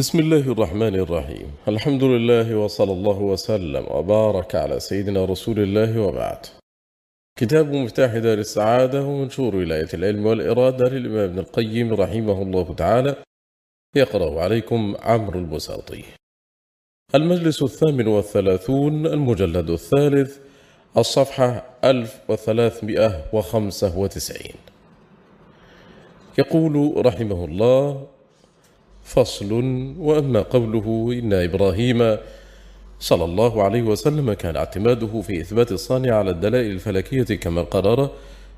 بسم الله الرحمن الرحيم. الحمد لله وصلى الله وسلم وبارك على سيدنا رسول الله وبعد. كتاب مفتاح دار السعادة ومنشور ولاية العلم والإرادة للإمام ابن القيم رحمه الله تعالى. يقرأ عليكم عمرو البساطي. المجلس الثامن والثلاثون المجلد الثالث الصفحة 1395 يقول رحمه الله فصل وأما قوله إن إبراهيم صلى الله عليه وسلم كان اعتماده في إثبات الصانع على الدلائل الفلكية كما قرر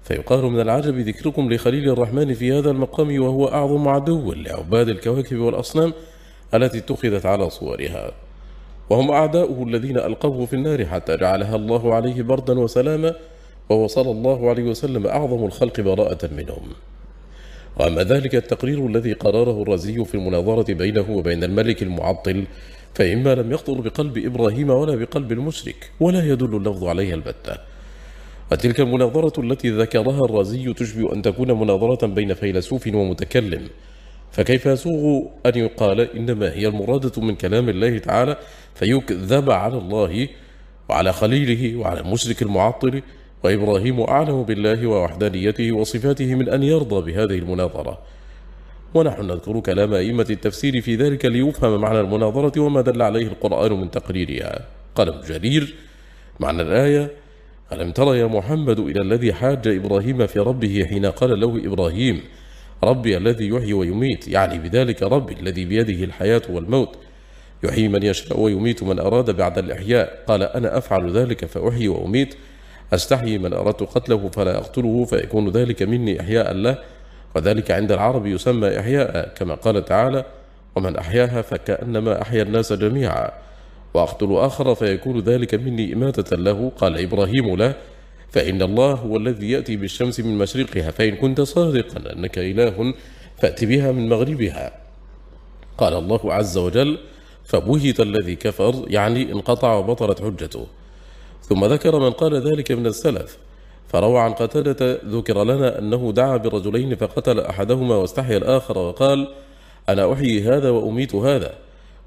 فيقال من العجب ذكركم لخليل الرحمن في هذا المقام وهو أعظم عدو لعباد الكواكب والأصنام التي اتخذت على صورها. وهم أعداؤه الذين ألقوه في النار حتى جعلها الله عليه بردا وسلاما وهو صلى الله عليه وسلم أعظم الخلق براءة منهم. وأما ذلك التقرير الذي قرره الرزي في المناظرة بينه وبين الملك المعطل فإما لم يخطر بقلب إبراهيم ولا بقلب المشرك ولا يدل اللفظ عليها البتة. وتلك المناظرة التي ذكرها الرازي تشبه أن تكون مناظرة بين فيلسوف ومتكلم. فكيف يسوغ أن يقال إنما هي المرادة من كلام الله تعالى فيكذب على الله وعلى خليله وعلى المشرك المعطل وإبراهيم أعلم بالله ووحدانيته وصفاته من أن يرضى بهذه المناظرة. ونحن نذكر كلام أئمة التفسير في ذلك ليفهم معنى المناظرة وما دل عليه القرآن من تقريرها. قال ابن جرير. معنى الآية ألم تر يا محمد إلى الذي حاج إبراهيم في ربه حين قال له إبراهيم ربي الذي يحيي ويميت يعني بذلك ربي الذي بيده الحياة والموت. يحيي من يشاء ويميت من أراد بعد الإحياء. قال أنا أفعل ذلك فأحيي وأميت. أستحيي من أردت قتله فلا أقتله فيكون ذلك مني إحياء له. وذلك عند العرب يسمى إحياء كما قال تعالى ومن أحياها فكأنما أحيا الناس جميعا. وأقتل آخر فيكون ذلك مني إماتة له. قال إبراهيم له فإن الله هو الذي يأتي بالشمس من مشرقها فإن كنت صادقا أنك إله فأت بها من مغربها. قال الله عز وجل فبهت الذي كفر يعني انقطع وبطلت حجته. ثم ذكر من قال ذلك من السلف فروى عن قتادة ذكر لنا أنه دعا برجلين فقتل أحدهما واستحيا الآخر وقال أنا أحيي هذا وأميت هذا.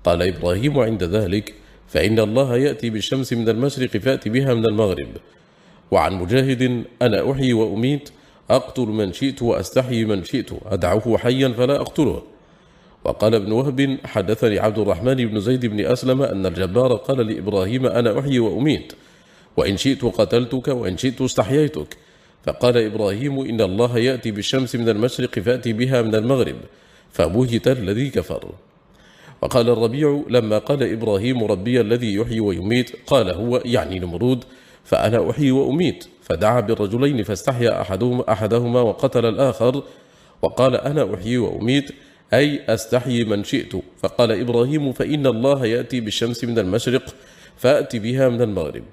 قال إبراهيم عند ذلك فإن الله يأتي بالشمس من المشرق فأتي بها من المغرب. وعن مجاهد أنا أحيي وأميت أقتل من شئت وأستحيي من شئت أدعوه حيا فلا أقتله. وقال ابن وهب حدثني عبد الرحمن بن زيد بن أسلم أن الجبار قال لإبراهيم أنا أحيي وأميت. وإن شئت قتلتك وإن شئت استحييتك. فقال إبراهيم إن الله يأتي بالشمس من المشرق فأتي بها من المغرب فبهت الذي كفر. وقال الربيع لما قال إبراهيم ربي الذي يحيي ويميت قال هو يعني نمرود فأنا أحيي وأميت. فدعا بالرجلين فاستحيا أحدهما, أحدهما وقتل الآخر وقال أنا أحيي وأميت أي أستحيي من شئت. فقال إبراهيم فإن الله يأتي بالشمس من المشرق فأتي بها من المغرب.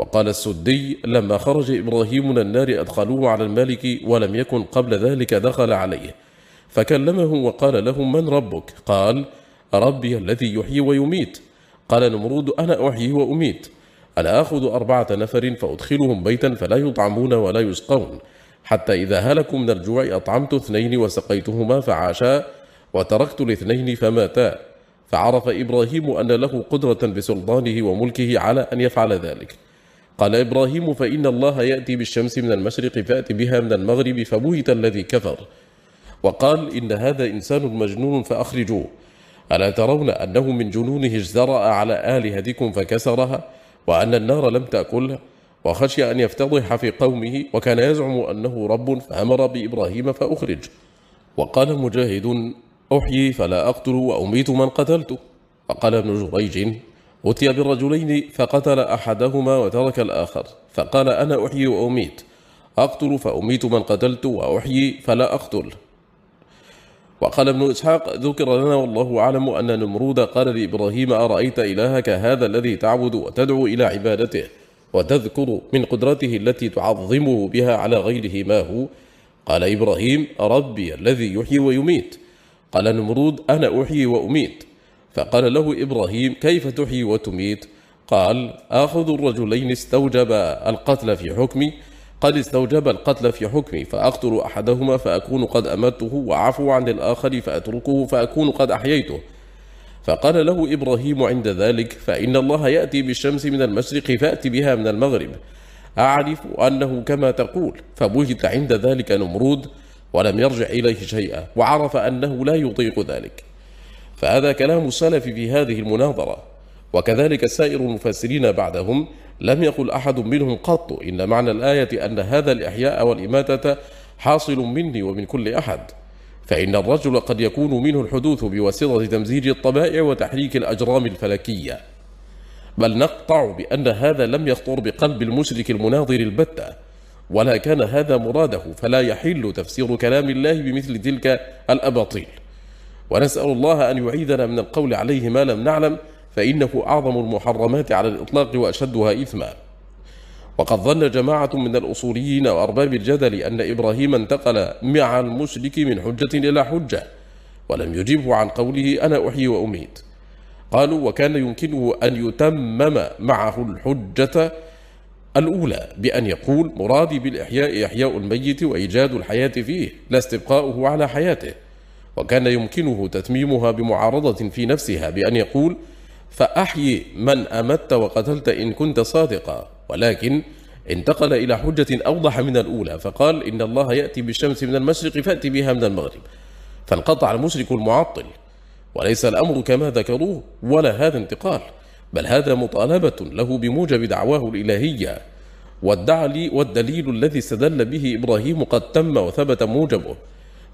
وقال السدي لما خرج إبراهيم من النار أدخلوه على الملك ولم يكن قبل ذلك دخل عليه فكلمه وقال له من ربك؟ قال ربي الذي يحيي ويميت. قال نمرود أنا أحيي وأميت. أنا أخذ أربعة نفر فأدخلهم بيتا فلا يطعمون ولا يسقون. حتى إذا هلكوا من الجوع أطعمت اثنين وسقيتهما فعاشا وتركت الاثنين فماتا. فعرف إبراهيم أن له قدرة بسلطانه وملكه على أن يفعل ذلك. قال إبراهيم فإن الله يأتي بالشمس من المشرق فأتي بها من المغرب فبهت الذي كفر. وقال إن هذا إنسان مجنون فأخرجوه. ألا ترون أنه من جنونه اجترأ على آلهتكم فكسرها وأن النار لم تأكله وخشي أن يفتضح في قومه وكان يزعم أنه رب فأمر بإبراهيم فأخرج. وقال مجاهد أحيي فلا أقتل وأميت من قتلت. وقال ابن جريج أتي بالرجلين فقتل أحدهما وترك الآخر فقال أنا أحيي وأميت. أقتل فأميت من قتلت وأحيي فلا أقتل. وقال ابن إسحاق ذكر لنا والله أعلم أن نمرود قال لإبراهيم أرأيت إلهك هذا الذي تعبد وتدعو إلى عبادته وتذكر من قدرته التي تعظمه بها على غيره ما هو؟ قال إبراهيم ربي الذي يحيي ويميت. قال نمرود أنا أحيي وأميت. فقال له إبراهيم كيف تحيي وتميت؟ قال آخذ الرجلين استوجب القتل في حكمي. قد استوجب القتل في حكمي فأقتل أحدهما فأكون قد أمته وعفو عن الآخر فأتركه فأكون قد أحييته. فقال له إبراهيم عند ذلك فإن الله يأتي بالشمس من المشرق فأتي بها من المغرب. أعرف أنه كما تقول فبهت عند ذلك نمرود ولم يرجع إليه شيئا وعرف أنه لا يطيق ذلك. فهذا كلام السلف في هذه المناظرة. وكذلك سائر المفسرين بعدهم لم يقل أحد منهم قط إن معنى الآية أن هذا الإحياء والإماتة حاصل مني ومن كل أحد. فإن الرجل قد يكون منه الحدوث بواسطة تمزيج الطبائع وتحريك الأجرام الفلكية. بل نقطع بأن هذا لم يخطر بقلب المشرك المناظر البتة. ولا كان هذا مراده فلا يحل تفسير كلام الله بمثل تلك الأباطيل. ونسأل الله أن يعيذنا من القول عليه ما لم نعلم فإنه أعظم المحرمات على الإطلاق وأشدها إثما. وقد ظن جماعة من الأصوليين وأرباب الجدل أن إبراهيم انتقل مع المشرك من حجة إلى حجة ولم يجبه عن قوله أنا أحيي وأميت. قالوا وكان يمكنه أن يتمم معه الحجة الأولى بأن يقول مرادي بالإحياء إحياء الميت وإيجاد الحياة فيه لا استبقاؤه على حياته. وكان يمكنه تتميمها بمعارضة في نفسها بأن يقول فأحيي من أمت وقتلت إن كنت صادقا. ولكن انتقل إلى حجة أوضح من الأولى فقال إن الله يأتي بالشمس من المشرق فأتي بها من المغرب. فانقطع المشرك المعطل وليس الأمر كما ذكروه ولا هذا انتقال بل هذا مطالبة له بموجب دعواه الإلهية والدعل والدليل الذي استدل به إبراهيم قد تم وثبت موجبه.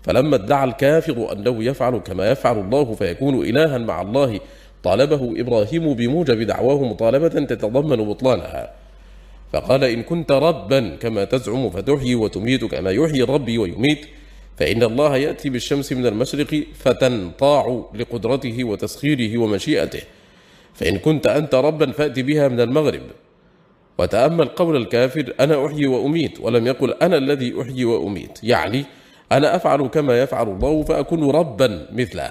فلما ادعى الكافر أنه يفعل كما يفعل الله فيكون إلها مع الله طالبه إبراهيم بموجب دعواه مطالبة تتضمن بطلانها. فقال إن كنت ربا كما تزعم فتحيي وتميت كما يحيي ربي ويميت فإن الله يأتي بالشمس من المشرق فتنطاع لقدرته وتسخيره ومشيئته. فإن كنت أنت ربا فأتي بها من المغرب. وتأمل قول الكافر أنا أحيي وأميت ولم يقل أنا الذي أحيي وأميت. يعني أنا أفعل كما يفعل الله فأكون ربا مثله.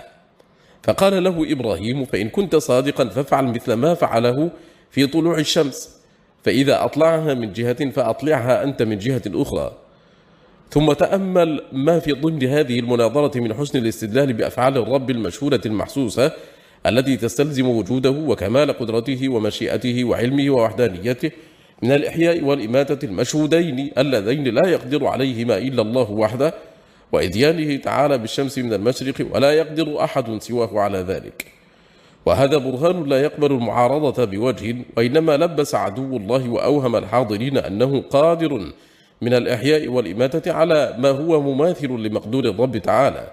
فقال له إبراهيم فإن كنت صادقا فافعل مثل ما فعله في طلوع الشمس فإذا أطلعها من جهة فأطلعها أنت من جهة أخرى. ثم تأمل ما في ضمن هذه المناظرة من حسن الاستدلال بأفعال الرب المشهورة المحسوسة التي تستلزم وجوده وكمال قدرته ومشيئته وعلمه ووحدانيته من الإحياء والإماتة المشهودين اللذين لا يقدر عليهما إلا الله وحده وإذيانه تعالى بالشمس من المشرق ولا يقدر أحد سواه على ذلك. وهذا برهان لا يقبل المعارضة بوجه وإنما لبس عدو الله وأوهم الحاضرين أنه قادر من الإحياء والإماتة على ما هو مماثل لمقدور الرب تعالى.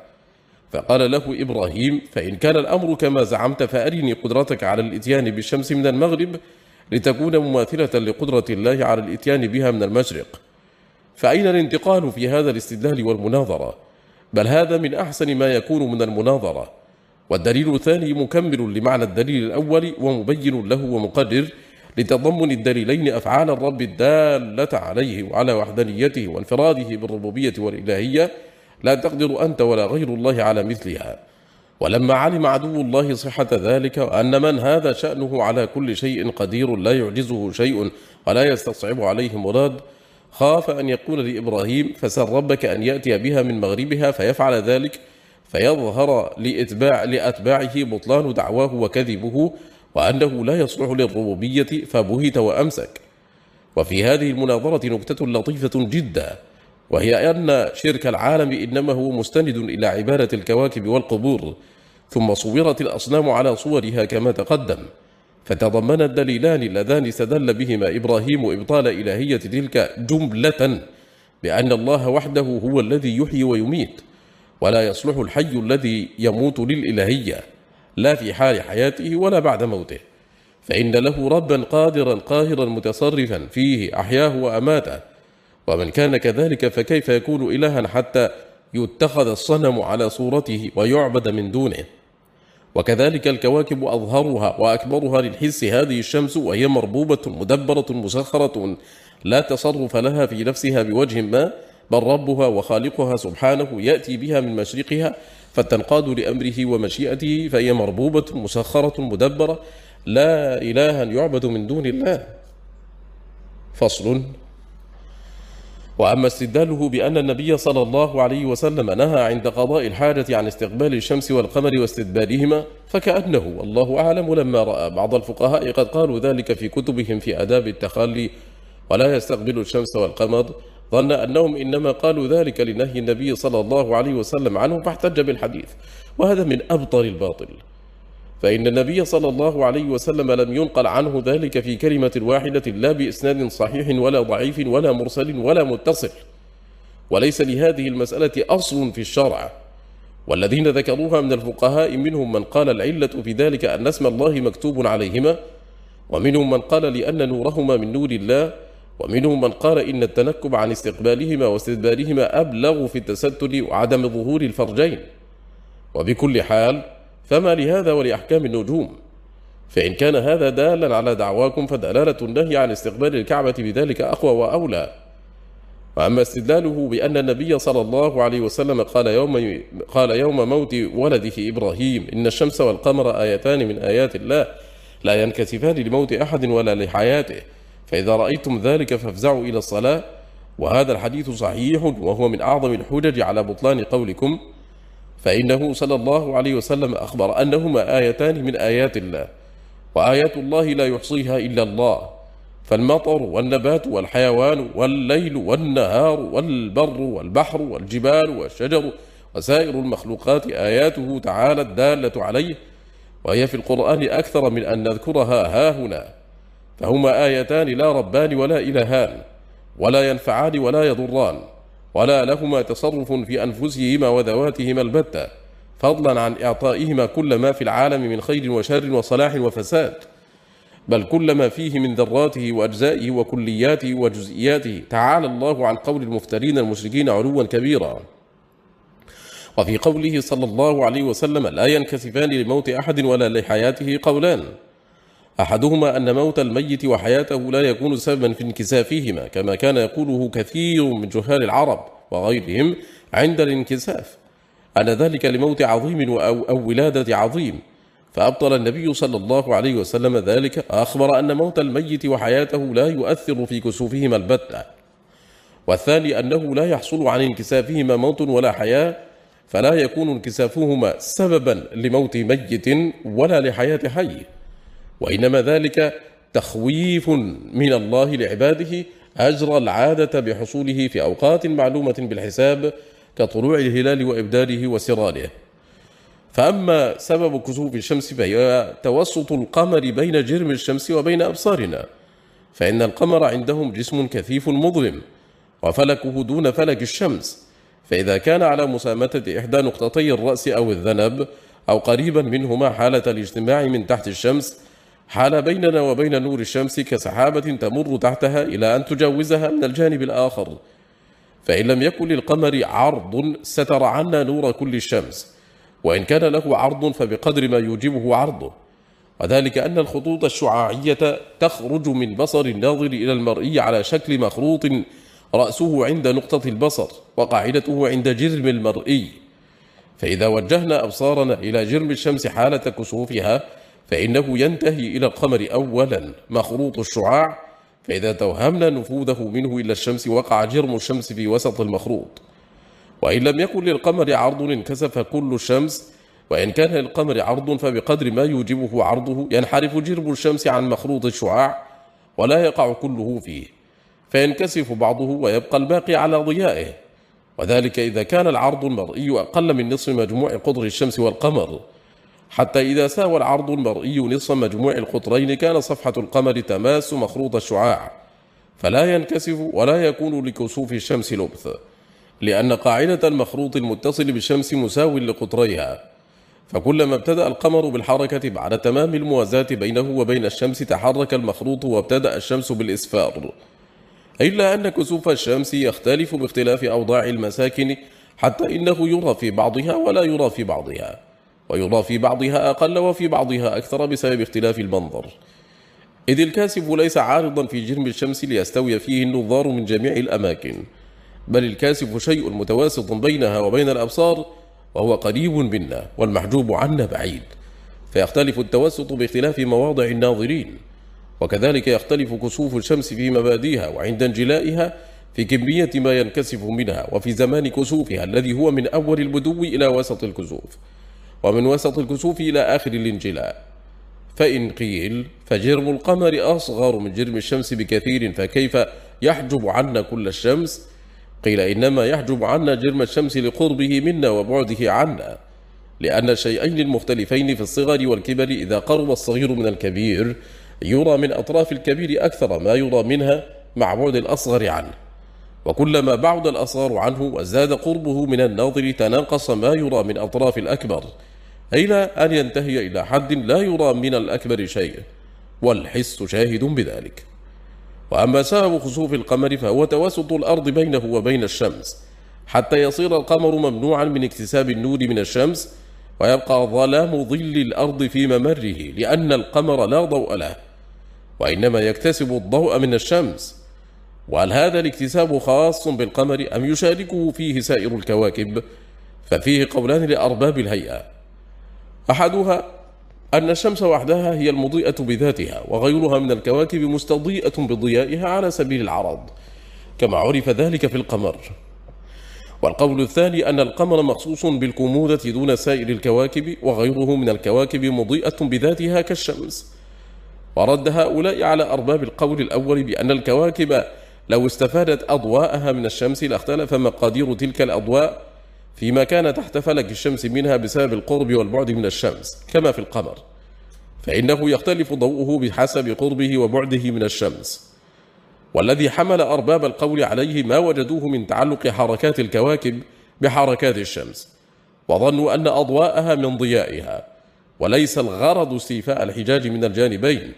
فقال له إبراهيم فإن كان الأمر كما زعمت فأرني قدرتك على الإتيان بالشمس من المغرب لتكون مماثلة لقدرة الله على الإتيان بها من المشرق. فأين الانتقال في هذا الاستدلال والمناظرة؟ بل هذا من أحسن ما يكون من المناظرة. والدليل الثاني مكمل لمعنى الدليل الأول ومبين له ومقرر لتضمن الدليلين أفعال الرب الدالة عليه وعلى وحدانيته وانفراده بالربوبية والإلهية. لا تقدر أنت ولا غير الله على مثلها. ولما علم عدو الله صحة ذلك وأن من هذا شأنه على كل شيء قدير لا يعجزه شيء ولا يستصعب عليه مراد خاف أن يقول لإبراهيم فسر ربك أن يأتي بها من مغربها فيفعل ذلك فيظهر لإتباع لأتباعه بطلان دعواه وكذبه وأنه لا يصلح للربوبية فبهت وأمسك. وفي هذه المناظرة نكتة لطيفة جدا وهي أن شرك العالم إنما هو مستند إلى عبادة الكواكب والقبور ثم صورت الأصنام على صورها كما تقدم. فتضمن الدليلان اللذان استدل بهما إبراهيم إبطال إلهية تلك جملة بأن الله وحده هو الذي يحيي ويميت ولا يصلح الحي الذي يموت للإلهية لا في حال حياته ولا بعد موته. فإن له ربا قادرا قاهرا متصرفا فيه أحياه وأماته ومن كان كذلك فكيف يكون إلها حتى يتخذ الصنم على صورته ويعبد من دونه؟ وكذلك الكواكب أظهرها وأكبرها للحس. هذه الشمس وهي مربوبة مدبرة مسخرة. لا تصرف لها في نفسها بوجه ما بل ربها وخالقها سبحانه يأتي بها من مشرقها فتنقاد لأمره ومشيئته فهي مربوبة مسخرة مدبرة. لا إلها يعبد من دون الله. فصل. وأما استدلاله بأن النبي صلى الله عليه وسلم نهى عند قضاء الحاجة عن استقبال الشمس والقمر واستدبارهما فكأنه والله أعلم لما رأى بعض الفقهاء قد قالوا ذلك في كتبهم في أداب التخلي ولا يستقبل الشمس والقمر. ظن أنهم إنما قالوا ذلك لنهي النبي صلى الله عليه وسلم عنه فاحتج بالحديث وهذا من أبطل الباطل. فإن النبي صلى الله عليه وسلم لم ينقل عنه ذلك في كلمة واحدة لا بإسناد صحيح ولا ضعيف ولا مرسل ولا متصل. وليس لهذه المسألة أصل في الشرع. والذين ذكروها من الفقهاء منهم من قال العلة في ذلك أن اسم الله مكتوب عليهما ومنهم من قال لأن نورهما من نور الله ومنهم من قال إن التنكب عن استقبالهما واستدبارهما أبلغ في التستر وعدم ظهور الفرجين. وبكل حال فما لهذا ولأحكام النجوم؟ فإن كان هذا دالا على دعواكم فدلالة النهي عن استقبال الكعبة بذلك أقوى وأولى. وأما استدلاله بأن النبي صلى الله عليه وسلم قال يوم, قال يوم موت ولده إبراهيم إن الشمس والقمر آيتان من آيات الله لا ينكسفان لموت أحد ولا لحياته فإذا رأيتم ذلك فافزعوا إلى الصلاة. وهذا الحديث صحيح وهو من أعظم الحجج على بطلان قولكم. فإنه صلى الله عليه وسلم أخبر أنهما آيتان من آيات الله وآيات الله لا يحصيها إلا الله فالمطر والنبات والحيوان والليل والنهار والبر والبحر والجبال والشجر وسائر المخلوقات آياته تعالى الدالة عليه وهي في القرآن أكثر من أن نذكرها هاهنا فهما آيتان لا ربان ولا إلهان ولا ينفعان ولا يضران. ولا لهما تصرف في أنفسهما وذواتهما البتة فضلا عن إعطائهما كل ما في العالم من خير وشر وصلاح وفساد بل كل ما فيه من ذراته وأجزائه وكلياته وجزئياته. تعالى الله عن قول المفترين المشركين علوا كبيرا. وفي قوله صلى الله عليه وسلم لا ينكسفان لموت أحد ولا لحياته قولان أحدهما أن موت الميت وحياته لا يكون سببا في انكسافهما كما كان يقوله كثير من جهال العرب وغيرهم عند الانكساف. أن ذلك لموت عظيم أو, أو ولادة عظيم. فأبطل النبي صلى الله عليه وسلم ذلك أخبر أن موت الميت وحياته لا يؤثر في كسوفهما البتة. والثاني أنه لا يحصل عن انكسافهما موت ولا حياة فلا يكون انكسافهما سببا لموت ميت ولا لحياة حي. وإنما ذلك تخويف من الله لعباده أجرى العادة بحصوله في أوقات معلومة بالحساب كطلوع الهلال وإبداله وسراله فأما سبب كسوف الشمس فهي توسط القمر بين جرم الشمس وبين أبصارنا فإن القمر عندهم جسم كثيف مظلم وفلكه دون فلك الشمس فإذا كان على مسامة إحدى نقطتي الرأس أو الذنب أو قريبا منهما حالة الاجتماع من تحت الشمس حال بيننا وبين نور الشمس كسحابة تمر تحتها إلى أن تجاوزها من الجانب الآخر. فإن لم يكن للقمر عرض ستر عنا نور كل الشمس وإن كان له عرض فبقدر ما يوجبه عرضه. وذلك أن الخطوط الشعاعية تخرج من بصر الناظر إلى المرئي على شكل مخروط رأسه عند نقطة البصر وقاعدته عند جرم المرئي. فإذا وجهنا أبصارنا إلى جرم الشمس حالة كسوفها فإنه ينتهي إلى القمر أولا مخروط الشعاع. فإذا توهمنا نفوذه منه إلى الشمس وقع جرم الشمس في وسط المخروط وإن لم يكن للقمر عرض انكسف كل الشمس. وإن كان للقمر عرض فبقدر ما يوجبه عرضه. ينحرف جرم الشمس عن مخروط الشعاع ولا يقع كله فيه. فينكسف بعضه ويبقى الباقي على ضيائه. وذلك إذا كان العرض المرئي أقل من نصف مجموع قطر الشمس والقمر. حتى إذا ساوى العرض المرئي نصف مجموع القطرين كان صفحة القمر تماس مخروط الشعاع. فلا ينكسف ولا يكون لكسوف الشمس لبث لأن قاعدة المخروط المتصل بالشمس مساو لقطريها. فكلما ابتدأ القمر بالحركة بعد تمام الموازاة بينه وبين الشمس تحرك المخروط وابتدأ الشمس بالإسفار إلا أن كسوف الشمس يختلف باختلاف أوضاع المساكن حتى إنه يرى في بعضها ولا يرى في بعضها. ويرى في بعضها أقل وفي بعضها أكثر بسبب اختلاف المنظر. إذ الكاسف ليس عارضا في جرم الشمس ليستوي فيه النظار من جميع الأماكن بل الكاسف شيء متواسط بينها وبين الأبصار وهو قريب منا والمحجوب عنا بعيد. فيختلف التوسط باختلاف مواضع الناظرين وكذلك يختلف كسوف الشمس في مباديها وعند انجلائها في كمية ما ينكسف منها وفي زمان كسوفها الذي هو من أول البدو إلى وسط الكسوف. ومن وسط الكسوف إلى آخر الانجلاء. فإن قيل فجرم القمر أصغر من جرم الشمس بكثير فكيف يحجب عنا كل الشمس؟ قيل إنما يحجب عنا جرم الشمس لقربه منا وبعده عنا لأن الشيئين المختلفين في الصغر والكبر. إذا قرب الصغير من الكبير يرى من أطراف الكبير أكثر ما يرى منها مع بعد الأصغر عنه. وكلما بعد الأصغر عنه وزاد قربه من الناظر تناقص ما يرى من أطراف الأكبر. إلى أن ينتهي إلى حد لا يرى من الأكبر شيء؟ والحس شاهد بذلك. وأما سبب خسوف القمر فهو توسط الأرض بينه وبين الشمس. حتى يصير القمر ممنوعا من اكتساب النور من الشمس ويبقى ظلام ظل الأرض في ممره لأن القمر لا ضوء له وإنما يكتسب الضوء من الشمس. وهل هذا الاكتساب خاص بالقمر أم يشاركه فيه سائر الكواكب؟ ففيه قولان لأرباب الهيئة. أحدها أن الشمس وحدها هي المضيئة بذاتها وغيرها من الكواكب مستضيئة بضيائها على سبيل العرض كما عرف ذلك في القمر. والقول الثاني أن القمر مخصوص بالكمودة دون سائر الكواكب وغيره من الكواكب مضيئة بذاتها كالشمس. ورد هؤلاء على أرباب القول الأول بأن الكواكب لو استفادت أضواءها من الشمس لاختلف مقادير تلك الأضواء فيما كان تحت فلك الشمس منها بسبب القرب والبعد من الشمس كما في القمر. فإنه يختلف ضوءه بحسب قربه وبعده من الشمس. والذي حمل أرباب القول عليه ما وجدوه من تعلق حركات الكواكب بحركات الشمس. وظنوا أن أضواءها من ضيائها. وليس الغرض استيفاء الحجاج من الجانبين.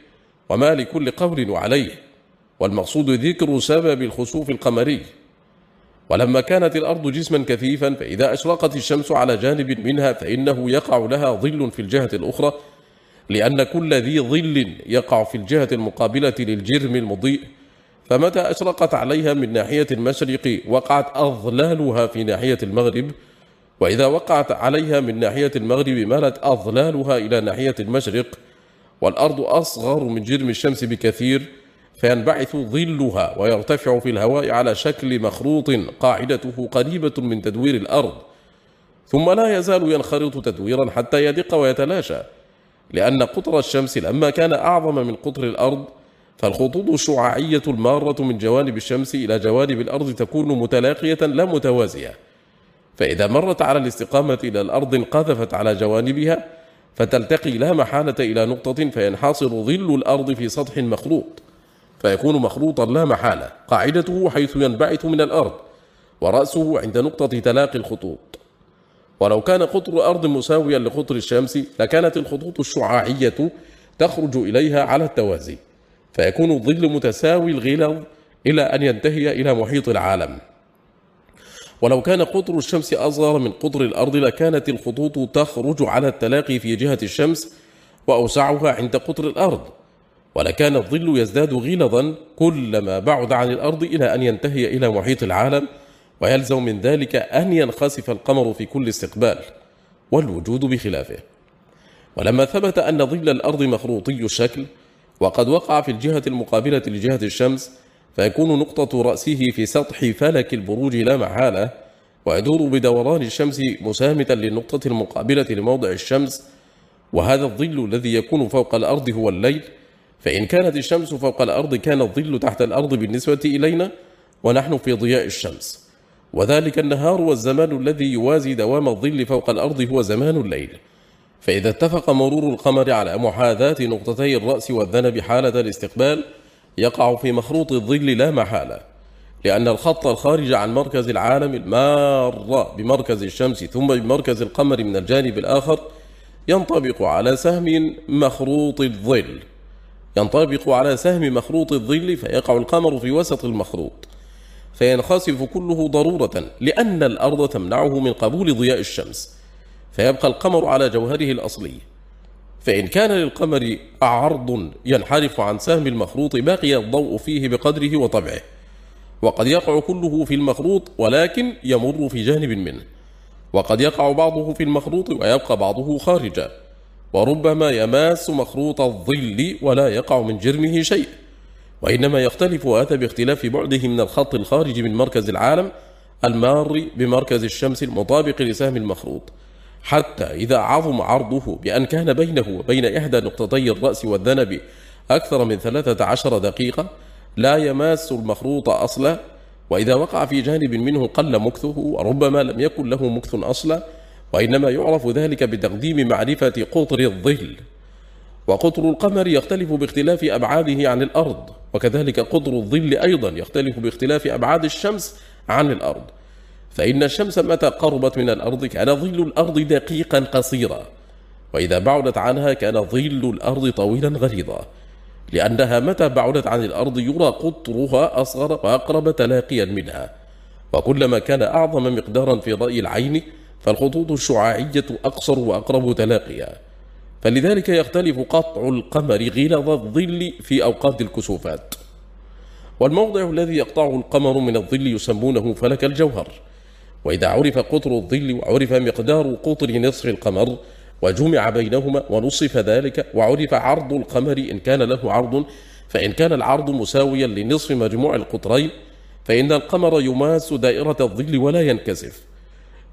وما لكل قول وعليه والمقصود ذكر سبب الخسوف القمري. ولما كانت الأرض جسما كثيفا فإذا أشرقت الشمس على جانب منها فإنه يقع لها ظل في الجهة الأخرى لأن كل ذي ظل يقع في الجهة المقابلة للجرم المضيء. فمتى أشرقت عليها من ناحية المشرق وقعت أظلالها في ناحية المغرب. وإذا وقعت عليها من ناحية المغرب مالت أظلالها إلى ناحية المشرق. والأرض أصغر من جرم الشمس بكثير. فينبعث ظلها ويرتفع في الهواء على شكل مخروط قاعدته قريبة من تدوير الأرض ثم لا يزال ينخرط تدويرا حتى يدق ويتلاشى لأن قطر الشمس لما كان أعظم من قطر الأرض فالخطوط الشعاعية المارة من جوانب الشمس إلى جوانب الأرض تكون متلاقية لا متوازية. فإذا مرت على الاستقامة إلى الأرض قذفت على جوانبها فتلتقي لا محالة إلى نقطة فينحاصر ظل الأرض في سطح مخلوط فيكون مخلوطا لا محالة قاعدته حيث ينبعث من الأرض ورأسه عند نقطة تلاقي الخطوط. ولو كان قطر الأرض مساويا لقطر الشمس لكانت الخطوط الشعاعية تخرج إليها على التوازي فيكون الظل متساوي الغلظ إلى أن ينتهي إلى محيط العالم. ولو كان قطر الشمس أصغر من قطر الأرض لكانت الخطوط تخرج على التلاقي في جهة الشمس وأوسعها عند قطر الأرض. ولكان الظل يزداد غلظا كلما بعد عن الأرض إلى أن ينتهي إلى محيط العالم ويلزم من ذلك أن ينخسف القمر في كل استقبال والوجود بخلافه. ولما ثبت أن ظل الأرض مخروطي الشكل وقد وقع في الجهة المقابلة لجهة الشمس فيكون نقطة رأسه في سطح فلك البروج لا محالة ويدور بدوران الشمس مسامتا للنقطة المقابلة لموضع الشمس وهذا الظل الذي يكون فوق الأرض هو الليل فإن كانت الشمس فوق الأرض كان الظل تحت الأرض بالنسبة إلينا ونحن في ضياء الشمس. وذلك النهار والزمان الذي يوازي دوام الظل فوق الأرض هو زمان الليل. فإذا اتفق مرور القمر على محاذاة نقطتي الرأس والذنب حالة الاستقبال يقع في مخروط الظل لا محالة لأن الخط الخارج عن مركز العالم المار بمركز الشمس ثم بمركز القمر من الجانب الآخر ينطبق على سهم مخروط الظل. ينطبق على سهم مخروط الظل فيقع القمر في وسط المخروط فينخسف كله ضرورة لأن الأرض تمنعه من قبول ضياء الشمس فيبقى القمر على جوهره الأصلي. فإن كان للقمر عرض ينحرف عن سهم المخروط بقي الضوء فيه بقدره وطبعه وقد يقع كله في المخروط ولكن يمر في جانب منه وقد يقع بعضه في المخروط ويبقى بعضه خارجا. وربما يماس مخروط الظل ولا يقع من جرمه شيء. وإنما يختلف هذا باختلاف بعده من الخط الخارج من مركز العالم المار بمركز الشمس المطابق لسهم المخروط. حتى إذا عظم عرضه بأن كان بينه وبين إحدى نقطتي الرأس والذنب أكثر من ثلاثة عشر دقيقة لا يماس المخروط أصلا. وإذا وقع في جانب منه قل مكثه وربما لم يكن له مكث أصلا وإنما يعرف ذلك بتقديم معرفة قطر الظل. وقطر القمر يختلف باختلاف أبعاده عن الأرض وكذلك قطر الظل أيضا يختلف باختلاف أبعاد الشمس عن الأرض. فإن الشمس متى قربت من الأرض كان ظل الأرض دقيقا قصيرا وإذا بعدت عنها كان ظل الأرض طويلا غليظا. لأنها متى بعدت عن الأرض يرى قطرها أصغر وأقرب تلاقيا منها. وكلما كان أعظم مقدارا في رأي العين فالخطوط الشعاعية أقصر وأقرب تلاقيا. فلذلك يختلف قطع القمر غلظ الظل في أوقات الكسوفات. والموضع الذي يقطعه القمر من الظل يسمونه فلك الجوهر. وإذا عرف قطر الظل وعرف مقدار قطر نصف القمر وجمع بينهما ونصف ذلك وعرف عرض القمر إن كان له عرض فإن كان العرض مساويا لنصف مجموع القطرين فإن القمر يماس دائرة الظل ولا ينكسف.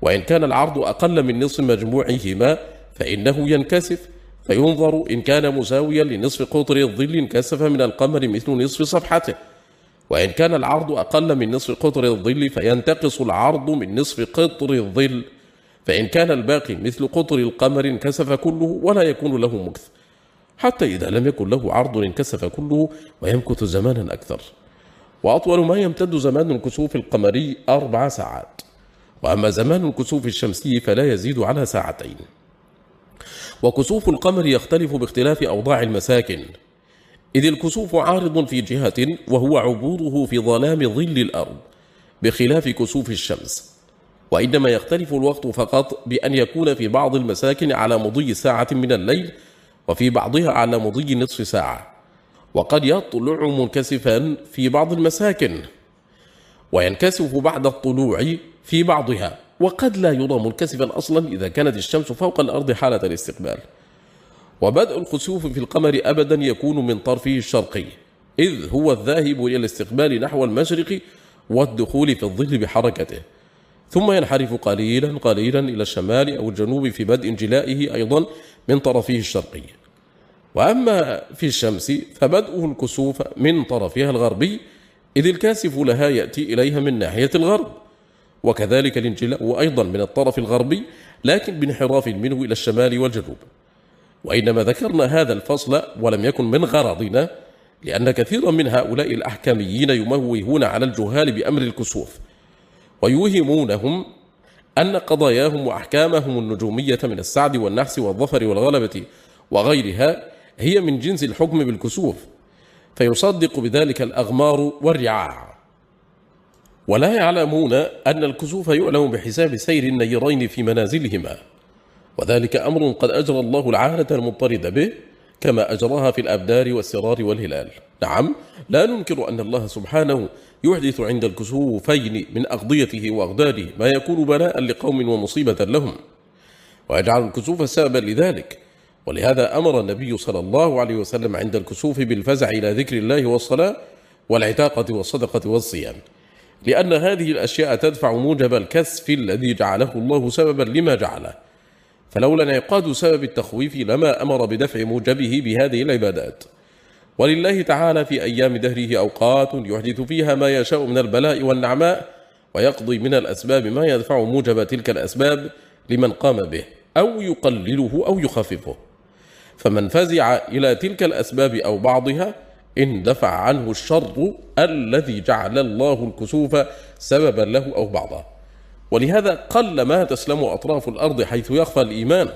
وإن كان العرض أقل من نصف مجموعهما فإنه ينكسف فينظر إن كان مساويا لنصف قطر الظل انكسف من القمر مثل نصف صفحته وإن كان العرض أقل من نصف قطر الظل فينتقص العرض من نصف قطر الظل فإن كان الباقي مثل قطر القمر انكسف كله ولا يكون له مكث حتى إذا لم يكن له عرض انكسف كله ويمكث زمانا أكثر. وأطول ما يمتد زمان الكسوف القمري أربع ساعات. وأما زمان الكسوف الشمسي فلا يزيد على ساعتين. وكسوف القمر يختلف باختلاف أوضاع المساكن. إذ الكسوف عارض في جهة وهو عبوره في ظلام ظل الأرض بخلاف كسوف الشمس. وإنما يختلف الوقت فقط بأن يكون في بعض المساكن على مضي ساعة من الليل وفي بعضها على مضي نصف ساعة. وقد يطلع منكسفا في بعض المساكن. وينكسف بعد الطلوع في بعضها. وقد لا يرى منكسفا أصلا إذا كانت الشمس فوق الأرض حالة الاستقبال. وبدء الخسوف في القمر أبدا يكون من طرفه الشرقي. إذ هو الذاهب إلى الاستقبال نحو المشرق والدخول في الظل بحركته. ثم ينحرف قليلا قليلا إلى الشمال أو الجنوب في بدء انجلائه أيضا من طرفه الشرقي. وأما في الشمس فبدءه الكسوف من طرفها الغربي. إذ الكاسف لها يأتي إليها من ناحية الغرب. وكذلك الانجلاء أيضا من الطرف الغربي لكن بانحراف منه إلى الشمال والجنوب. وإنما ذكرنا هذا الفصل ولم يكن من غرضنا لأن كثيرا من هؤلاء الأحكاميين يموهون على الجهال بأمر الكسوف ويوهمونهم أن قضاياهم وأحكامهم النجومية من السعد والنحس والظفر والغلبة وغيرها هي من جنس الحكم بالكسوف فيصدق بذلك الأغمار والرعاع. ولا يعلمون أن الكسوف يعلم بحساب سير النيرين في منازلهما. وذلك أمر قد أجرى الله العادة المضطردة به كما أجراها في الأبدار والسرار والهلال. نعم لا ننكر أن الله سبحانه يحدث عند الكسوفين من أقضيته وأغداره ما يكون بلاء لقوم ومصيبة لهم. ويجعل الكسوف سببا لذلك. ولهذا أمر النبي صلى الله عليه وسلم عند الكسوف بالفزع إلى ذكر الله والصلاة والعتاقة والصدقة والصيام. لأن هذه الأشياء تدفع موجب الكسف الذي جعله الله سببا لما جعله. فلولا انعقاد سبب التخويف لما أمر بدفع موجبه بهذه العبادات. ولله تعالى في أيام دهره أوقات يحدث فيها ما يشاء من البلاء والنعماء ويقضي من الأسباب ما يدفع موجب تلك الأسباب لمن قام به أو يقلله أو يخففه. فمن فزع إلى تلك الأسباب أو بعضها اندفع عنه الشر الذي جعل الله الكسوف سببا له أو بعضه ولهذا قل ما تسلم أطراف الأرض حيث يخفى الإيمان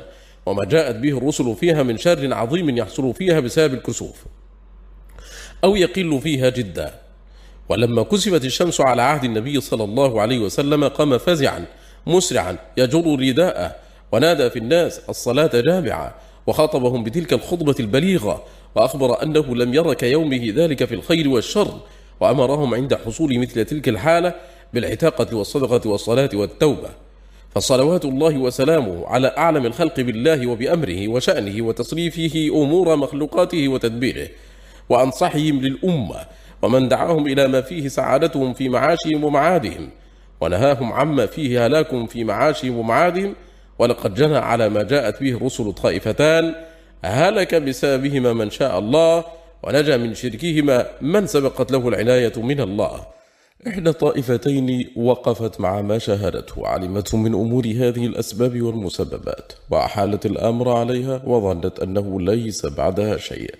وما جاءت به الرسل فيها من شر عظيم يحصل فيها بسبب الكسوف أو يقل فيها جدا. ولما كسفت الشمس على عهد النبي صلى الله عليه وسلم قام فزعا مسرعا يجر رداءه ونادى في الناس الصلاة جامعة وخاطبهم بتلك الخطبة البليغة وأخبر أنه لم ير كيومه ذلك في الخير والشر وأمرهم عند حصول مثل تلك الحالة بالعتاقة والصدقة والصلاة والتوبة. فصلوات الله وسلامه على أعلم الخلق بالله وبأمره وشأنه وتصريفه أمور مخلوقاته وتدبيره وأنصحهم للأمة ومن دعاهم إلى ما فيه سعادتهم في معاشهم ومعادهم ونهاهم عما فيه هلاكهم في معاشهم ومعادهم ولقد جنى على ما جاءت به الرسل طائفتان هلك بسببهما من شاء الله ونجا من شركهما من سبقت له العناية من الله. إحدى الطائفتين وقفت مع ما شاهدته وعلمته من أمور هذه الأسباب والمسببات وأحالت الأمر عليها وظنت أنه ليس بعدها شيء.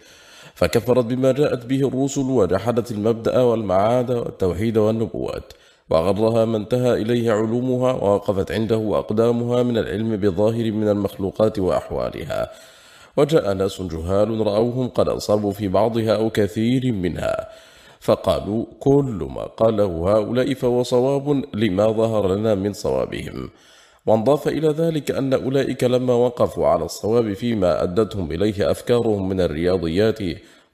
فكفرت بما جاءت به الرسل وجحدت المبدأ والمعاد والتوحيد والنبوات وغرها ما انتهى إليه علومها ووقفت عنده أقدامها من العلم بظاهر من المخلوقات وأحوالها. وجاء ناس جهال رأوهم قد أصابوا في بعضها أو كثير منها فقالوا كل ما قاله هؤلاء فهو صواب لما ظهر لنا من صوابهم. وانضاف إلى ذلك أن أولئك لما وقفوا على الصواب فيما أدتهم إليه أفكارهم من الرياضيات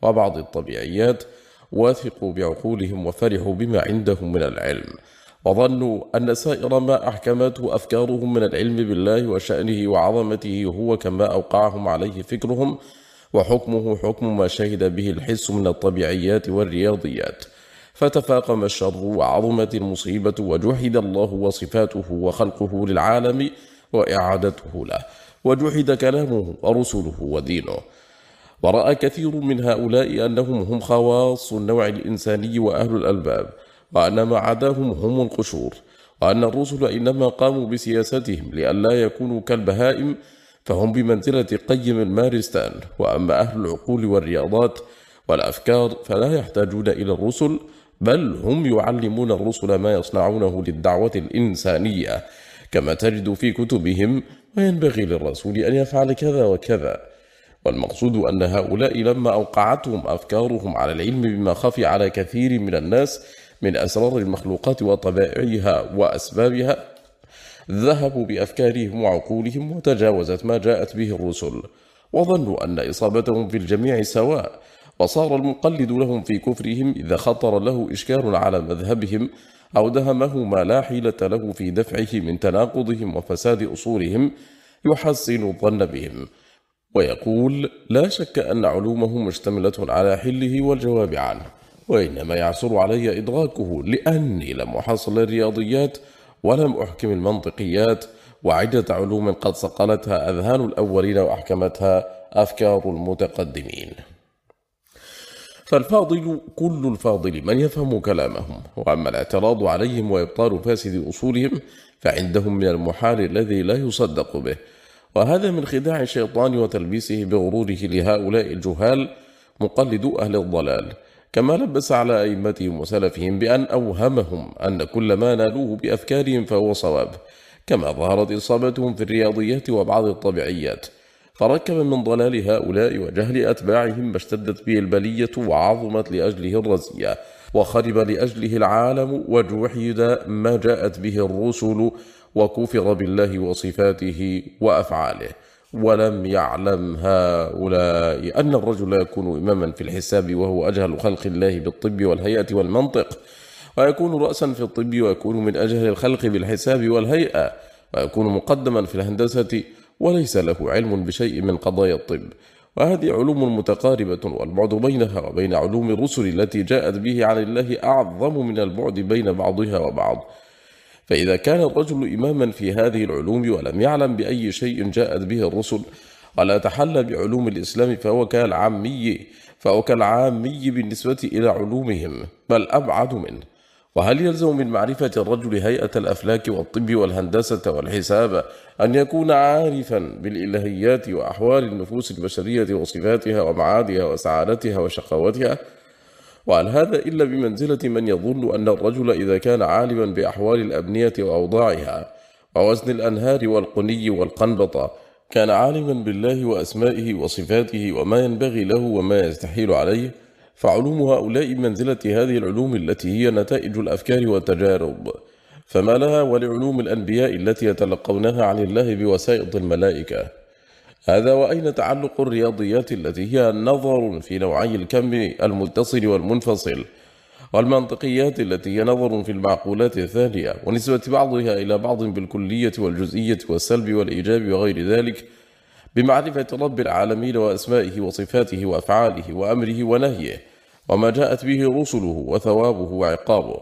وبعض الطبيعيات واثقوا بعقولهم وفرحوا بما عندهم من العلم. وظنوا أن سائر ما أحكمته أفكارهم من العلم بالله وشأنه وعظمته هو كما أوقعهم عليه فكرهم وحكمه حكم ما شهد به الحس من الطبيعيات والرياضيات. فتفاقم الشر وعظمت المصيبة وجحد الله وصفاته وخلقه للعالم وإعادته له. وجحد كلامه ورسله ودينه. ورأى كثير من هؤلاء أنهم هم خواص النوع الإنساني وأهل الألباب. وأن ما عداهم هم القشور وأن الرسل إنما قاموا بسياستهم لئلا يكونوا كالبهائم فهم بمنزلة قيم المارستان وأما أهل العقول والرياضات والأفكار فلا يحتاجون إلى الرسل بل هم يعلمون الرسل ما يصنعونه للدعوة الإنسانية كما تجد في كتبهم وينبغي للرسول أن يفعل كذا وكذا. والمقصود أن هؤلاء لما أوقعتهم أفكارهم على العلم بما خفي على كثير من الناس من أسرار المخلوقات وطبائعها وأسبابها ذهبوا بأفكارهم وعقولهم وتجاوزت ما جاءت به الرسل وظنوا أن إصابتهم في الجميع سواء وصار المقلد لهم في كفرهم إذا خطر له إشكال على مذهبهم أو دهمه ما لا حيلة له في دفعه من تناقضهم وفساد أصولهم يحسن الظن بهم. ويقول لا شك أن علومه مشتملة على حله والجواب عنه. وإنما يعصر علي إدراكه لأني لم أحصل الرياضيات ولم أحكم المنطقيات وعدة علوم قد صقلتها أذهان الأولين وأحكمتها أفكار المتقدمين. فالفاضل كل الفاضل من يفهم كلامهم وأما الاعتراض عليهم وإبطال فاسد أصولهم فعندهم من المحال الذي لا يصدق به. وهذا من خداع الشيطان وتلبيسه بغروره لهؤلاء الجهال مقلدو أهل الضلال. كما لبس على أئمتهم وسلفهم بأن أوهمهم أن كل ما نالوه بأفكارهم فهو صواب كما ظهرت إصابتهم في الرياضيات وبعض الطبيعيات. فركب من ضلال هؤلاء وجهل أتباعهم ما اشتدت به البلية وعظمت لأجله الرزية وخرب لأجله العالم وجوحد ما جاءت به الرسل وكفر بالله وصفاته وأفعاله. ولم يعلم هؤلاء أن الرجل يكون إماما في الحساب وهو أجهل خلق الله بالطب والهيئة والمنطق ويكون رأسا في الطب ويكون من أجهل الخلق بالحساب والهيئة ويكون مقدما في الهندسة وليس له علم بشيء من قضايا الطب. وهذه علوم متقاربة والبعد بينها وبين علوم الرسل التي جاءت به عن الله أعظم من البعد بين بعضها وبعض. فإذا كان الرجل إماما في هذه العلوم ولم يعلم بأي شيء جاءت به الرسل ولا تحل بعلوم الإسلام فهو كالعامي فهو كالعامي بالنسبة إلى علومهم بل أبعد منه وهل يلزم من معرفة الرجل هيئة الأفلاك والطب والهندسة والحساب أن يكون عارفا بالإلهيات وأحوال النفوس البشرية وصفاتها ومعادها وسعادتها وشقوتها؟ وعن هذا إلا بمنزلة من يظن أن الرجل إذا كان عالما بأحوال الأبنية وأوضاعها ووزن الأنهار والقني والقنبطة كان عالما بالله وأسمائه وصفاته وما ينبغي له وما يستحيل عليه فعلوم هؤلاء منزلة هذه العلوم التي هي نتائج الأفكار والتجارب. فما لها ولعلوم الأنبياء التي يتلقونها عن الله بوسائط الملائكة. هذا وأين تعلق الرياضيات التي هي نظر في نوعي الكم المتصل والمنفصل؟ والمنطقيات التي هي نظر في المعقولات الثانية ونسبة بعضها إلى بعض بالكلية والجزئية والسلب والإيجاب وغير ذلك بمعرفة رب العالمين وأسمائه وصفاته وأفعاله وأمره ونهيه وما جاءت به رسله وثوابه وعقابه.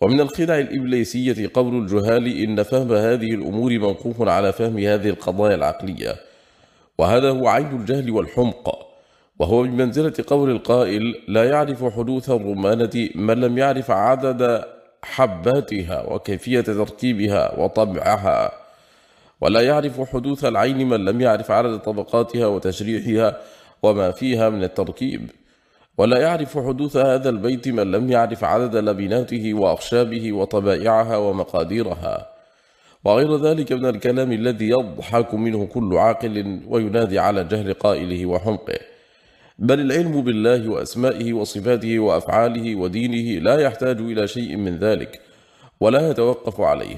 ومن الخدع الإبليسية قول الجهال إن فهم هذه الأمور موقوف على فهم هذه القضايا العقلية. وهذا هو عين الجهل والحمق. وهو بمنزلة قول القائل لا يعرف حدوث الرمانة من لم يعرف عدد حباتها وكيفية تركيبها وطبعها. ولا يعرف حدوث العين من لم يعرف عدد طبقاتها وتشريحها وما فيها من التركيب. ولا يعرف حدوث هذا البيت من لم يعرف عدد لبناته وأخشابه وطبائعها ومقاديرها. وغير ذلك من الكلام الذي يضحك منه كل عاقل وينادي على جهل قائله وحمقه. بل العلم بالله وأسمائه وصفاته وأفعاله ودينه لا يحتاج إلى شيء من ذلك ولا يتوقف عليه.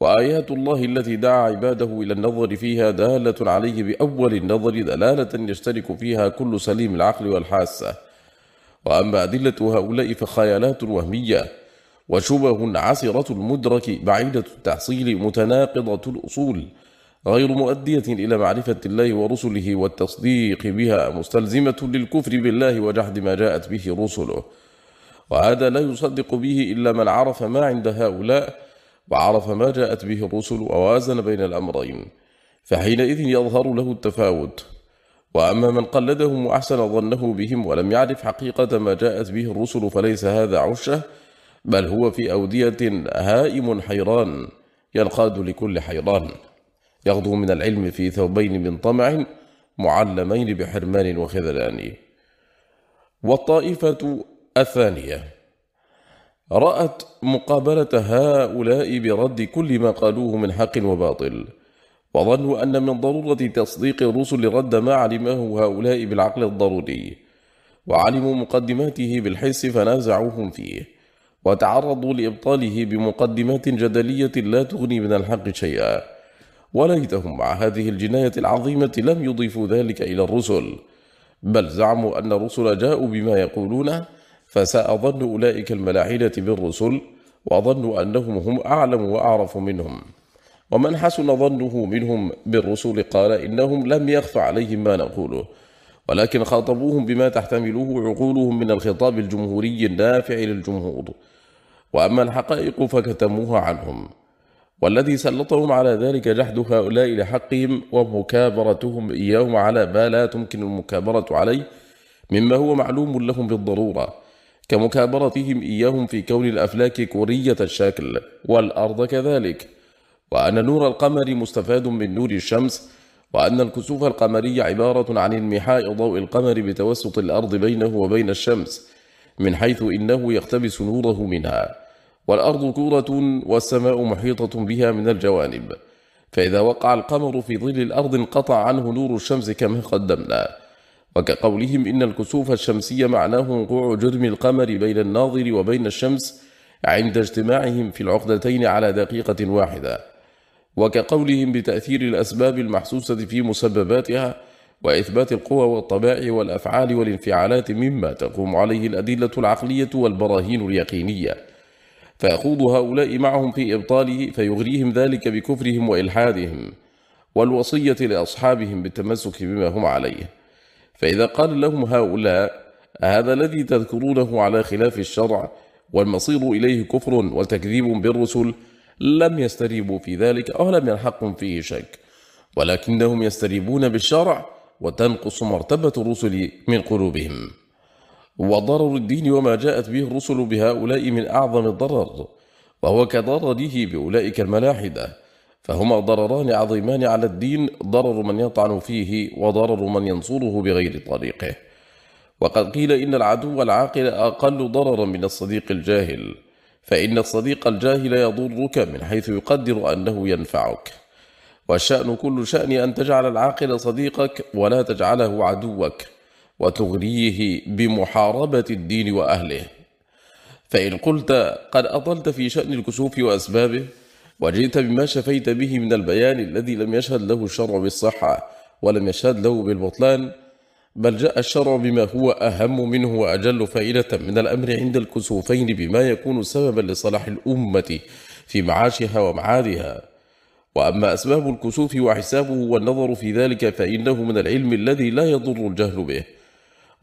وآيات الله التي دعا عباده إلى النظر فيها دالة عليه بأول النظر دلالة يشترك فيها كل سليم العقل والحاسة. وأما أدلة هؤلاء فخيالات وهمية. وشبه عسرة المدرك بعيدة التحصيل متناقضة الأصول غير مؤدية إلى معرفة الله ورسله والتصديق بها مستلزمة للكفر بالله وجحد ما جاءت به رسله. وهذا لا يصدق به إلا من عرف ما عند هؤلاء وعرف ما جاءت به الرسل ووازن بين الأمرين. فحينئذ يظهر له التفاوت. وأما من قلدهم وأحسن ظنه بهم ولم يعرف حقيقة ما جاءت به الرسل فليس هذا عشه بل هو في أودية هائم حيران ينقاد لكل حيران. يغدو من العلم في ثوبين من طمع معلمين بحرمان وخذلان. والطائفة الثانية رأت مقابلة هؤلاء برد كل ما قالوه من حق وباطل وظنوا أن من ضرورة تصديق الرسل رد ما علمه هؤلاء بالعقل الضروري وعلموا مقدماته بالحس فنازعوهم فيه. وتعرضوا لإبطاله بمقدمات جدلية لا تغني من الحق شيئا. وليتهم مع هذه الجناية العظيمة لم يضيفوا ذلك إلى الرسل. بل زعموا أن الرسل جاءوا بما يقولون فساء ظن أولئك الملاحدة بالرسل وظنوا أنهم هم أعلم وأعرف منهم. ومن حسن ظنه منهم بالرسل قال إنهم لم يخف عليهم ما نقوله. ولكن خاطبوهم بما تحتمله عقولهم من الخطاب الجمهوري النافع للجمهور. وأما الحقائق فكتموها عنهم. والذي سلطهم على ذلك جحد هؤلاء لحقهم ومكابرتهم إياهم على ما لا تمكن المكابرة عليه مما هو معلوم لهم بالضرورة كمكابرتهم إياهم في كون الأفلاك كورية الشكل والأرض كذلك. وأن نور القمر مستفاد من نور الشمس وأن الكسوف القمري عبارة عن انمحاء ضوء القمر بتوسط الأرض بينه وبين الشمس من حيث إنه يقتبس نوره منها. والأرض كورة والسماء محيطة بها من الجوانب. فإذا وقع القمر في ظل الأرض انقطع عنه نور الشمس كما قدمنا. وكقولهم إن الكسوف الشمسية معناه وقوع جرم القمر بين الناظر وبين الشمس عند اجتماعهم في العقدتين على دقيقة واحدة. وكقولهم بتأثير الأسباب المحسوسة في مسبباتها وإثبات القوى والطبائع والأفعال والانفعالات مما تقوم عليه الأدلة العقلية والبراهين اليقينية. فيخوض هؤلاء معهم في إبطاله فيغريهم ذلك بكفرهم وإلحادهم والوصية لأصحابهم بالتمسك بما هم عليه. فإذا قال لهم هؤلاء هذا الذي تذكرونه على خلاف الشرع والمصير إليه كفر وتكذيب بالرسل لم يستريبوا في ذلك أو لم يلحقهم فيه شك. ولكنهم يستريبون بالشرع وتنقص مرتبة الرسل من قلوبهم. وضرر الدين وما جاءت به الرسل بهؤلاء من أعظم الضرر وهو كضرره بأولئك الملاحدة. فهما ضرران عظيمان على الدين ضرر من يطعن فيه وضرر من ينصره بغير طريقه. وقد قيل إن العدو العاقل أقل ضررا من الصديق الجاهل. فإن الصديق الجاهل يضرك من حيث يقدر أنه ينفعك. والشأن كل شأن أن تجعل العاقل صديقك ولا تجعله عدوك وتغريه بمحاربة الدين وأهله. فإن قلت قد أطلت في شأن الكسوف وأسبابه وجئت بما شفيت به من البيان الذي لم يشهد له الشرع بالصحة ولم يشهد له بالبطلان بل جاء الشرع بما هو أهم منه وأجل فائدة من الأمر عند الكسوفين بما يكون سببا لصلاح الأمة في معاشها ومعادها وأما أسباب الكسوف وحسابه والنظر في ذلك فإنه من العلم الذي لا يضر الجهل به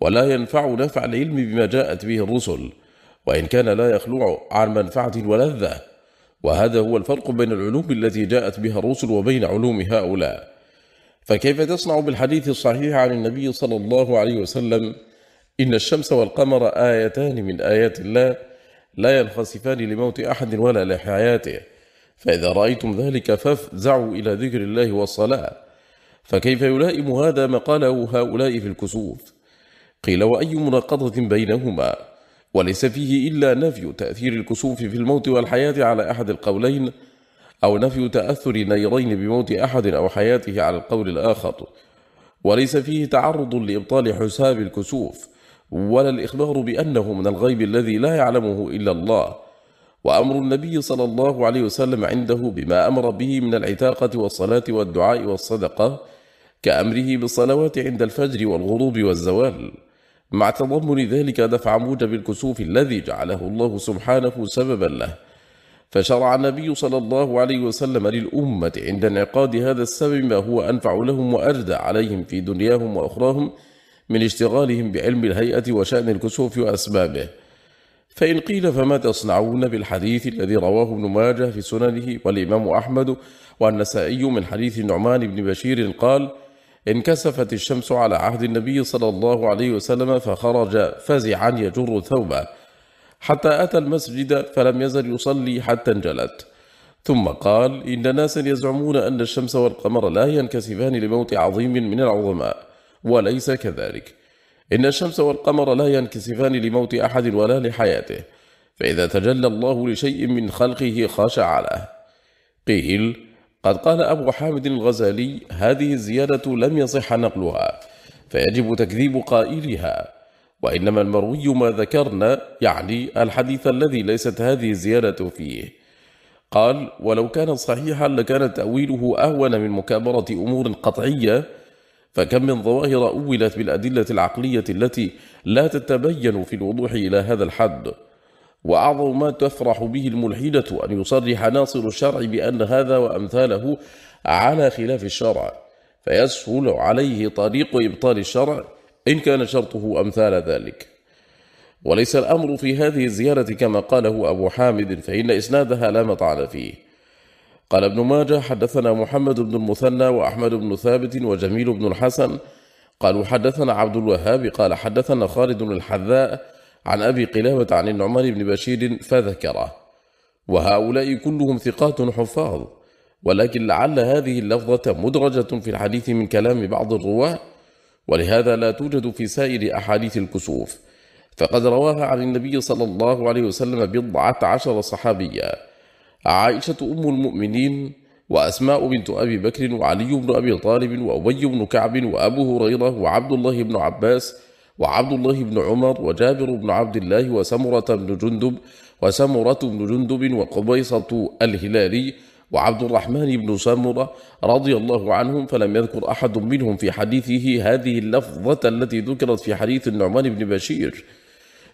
ولا ينفع نفع العلم بما جاءت به الرسل وإن كان لا يخلع عن منفعة ولذة وهذا هو الفرق بين العلوم التي جاءت بها الرسل وبين علوم هؤلاء. فكيف تصنع بالحديث الصحيح عن النبي صلى الله عليه وسلم إن الشمس والقمر آيتان من آيات الله لا ينخسفان لموت أحد ولا لحياته؟ فإذا رأيتم ذلك فافزعوا إلى ذكر الله والصلاة. فكيف يلائم هذا ما قاله هؤلاء في الكسوف؟ قيل وأي مناقضة بينهما؟ وليس فيه إلا نفي تأثير الكسوف في الموت والحياة على أحد القولين أو نفي تأثر نيرين بموت أحد أو حياته على القول الآخر. وليس فيه تعرض لإبطال حساب الكسوف ولا الإخبار بأنه من الغيب الذي لا يعلمه إلا الله. وأمر النبي صلى الله عليه وسلم عنده بما أمر به من العتاقة والصلاة والدعاء والصدقة كأمره بالصلوات عند الفجر والغروب والزوال. مع تضمن ذلك دفع موجب الكسوف الذي جعله الله سبحانه سببا له. فشرع النبي صلى الله عليه وسلم للأمة عند انعقاد هذا السبب ما هو أنفع لهم وأردى عليهم في دنياهم وأخراهم من اشتغالهم بعلم الهيئة وشأن الكسوف وأسبابه. فإن قيل فما تصنعون بالحديث الذي رواه ابن ماجه في سننه والإمام أحمد والنسائي من حديث النعمان بن بشير قال انكسفت الشمس على عهد النبي صلى الله عليه وسلم فخرج فزعا يجر ثوبه. حتى أتى المسجد فلم يزل يصلي حتى انجلت. ثم قال إن ناسا يزعمون أن الشمس والقمر لا ينكسفان لموت عظيم من العظماء وليس كذلك. إن الشمس والقمر لا ينكسفان لموت أحد ولا لحياته فإذا تجلى الله لشيء من خلقه خاشع له. قيل قد قال أبو حامد الغزالي هذه الزيادة لم يصح نقلها فيجب تكذيب قائلها. وإنما المروي ما ذكرنا يعني الحديث الذي ليست هذه الزيادة فيه. قال ولو كان صحيحا لكان تأويله أهون من مكابرة أمور قطعية فكم من ظواهر أولت بالأدلة العقلية التي لا تتبين في الوضوح إلى هذا الحد. وأعظم ما تفرح به الملحدة أن يصرح ناصر الشرع بأن هذا وأمثاله على خلاف الشرع فيسهل عليه طريق إبطال الشرع إن كان شرطه أمثال ذلك. وليس الأمر في هذه الزيارة كما قاله أبو حامد فإن إسنادها لا مطعن فيه. قال ابن ماجه حدثنا محمد بن المثنى وأحمد بن ثابت وجميل بن الحسن. قالوا حدثنا عبد الوهاب. قال حدثنا خالد بن الحذاء عن أبي قلابة عن النعمان بن بشير فذكره. وهؤلاء كلهم ثقات حفاظ. ولكن لعل هذه اللفظة مدرجة في الحديث من كلام بعض الرواة ولهذا لا توجد في سائر أحاديث الكسوف. فقد رواها عن النبي صلى الله عليه وسلم بضعة عشر صحابيا. عائشة أم المؤمنين وأسماء بنت أبي بكر وعلي بن أبي طالب وأبي بن كعب وأبو هريرة وعبد الله بن عباس وعبد الله بن عمر وجابر بن عبد الله وسمرة بن جندب وسمرة بن جندب وقبيصة الهلالي وعبد الرحمن بن سمرة رضي الله عنهم فلم يذكر أحد منهم في حديثه هذه اللفظة التي ذكرت في حديث النعمان بن بشير.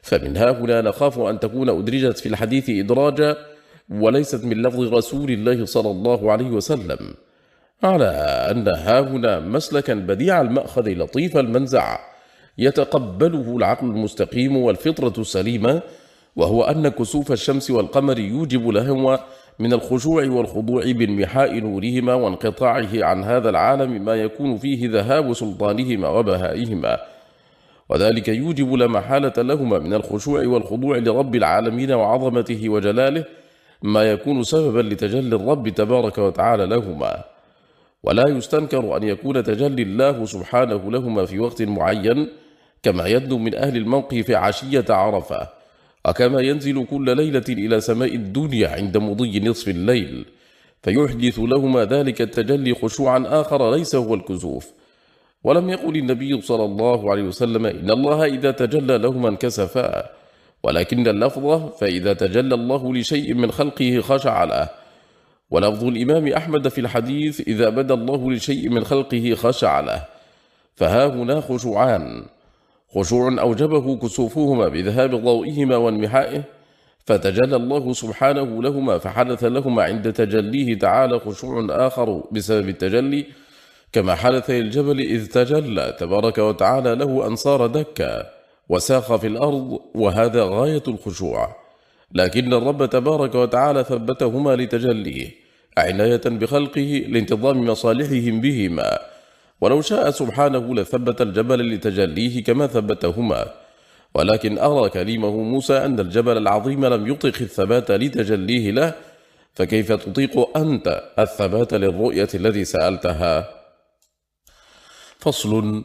فمن ها هنا نخاف أن تكون أدرجت في الحديث إدراجا وليست من لفظ رسول الله صلى الله عليه وسلم. على أن ها هنا مسلكا بديع المأخذ لطيف المنزع يتقبله العقل المستقيم والفطرة السليمة وهو أن كسوف الشمس والقمر يوجب لهما من الخشوع والخضوع بانمحاء نورهما وانقطاعه عن هذا العالم ما يكون فيه ذهاب سلطانهما وبهائهما. وذلك يوجب لا محالة لهما من الخشوع والخضوع لرب العالمين وعظمته وجلاله ما يكون سببا لتجلي الرب تبارك وتعالى لهما. ولا يستنكر أن يكون تجلي الله سبحانه لهما في وقت معين كما يدنو من أهل الموقف عشية عرفة. وكما ينزل كل ليلة إلى سماء الدنيا عند مضي نصف الليل فيحدث لهما ذلك التجلي خشوعا آخر ليس هو الكسوف. ولم يقل النبي صلى الله عليه وسلم إن الله إذا تجلى لهما انكسفا ولكن اللفظ فإذا تجلى الله لشيء من خلقه خشع له. ولفظ الإمام أحمد في الحديث إذا بدا الله لشيء من خلقه خشع له فها هنا خشوعان. خشوع أوجبه كسوفهما بذهاب ضوئهما وانمحائه فتجلى الله سبحانه لهما فحدث لهما عند تجليه تعالى خشوع آخر بسبب التجلي كما حدث الجبل إذ تجلى تبارك وتعالى له أن صار دكا وساخ في الأرض وهذا غاية الخشوع. لكن الرب تبارك وتعالى ثبتهما لتجليه عناية بخلقه لانتظام مصالحهم بهما. ولو شاء سبحانه لثبت الجبل لتجليه كما ثبتهما. ولكن أرى كليمه موسى أن الجبل العظيم لم يطق الثبات لتجليه له فكيف تطيق أنت الثبات للرؤية الذي سألتها؟ فصل.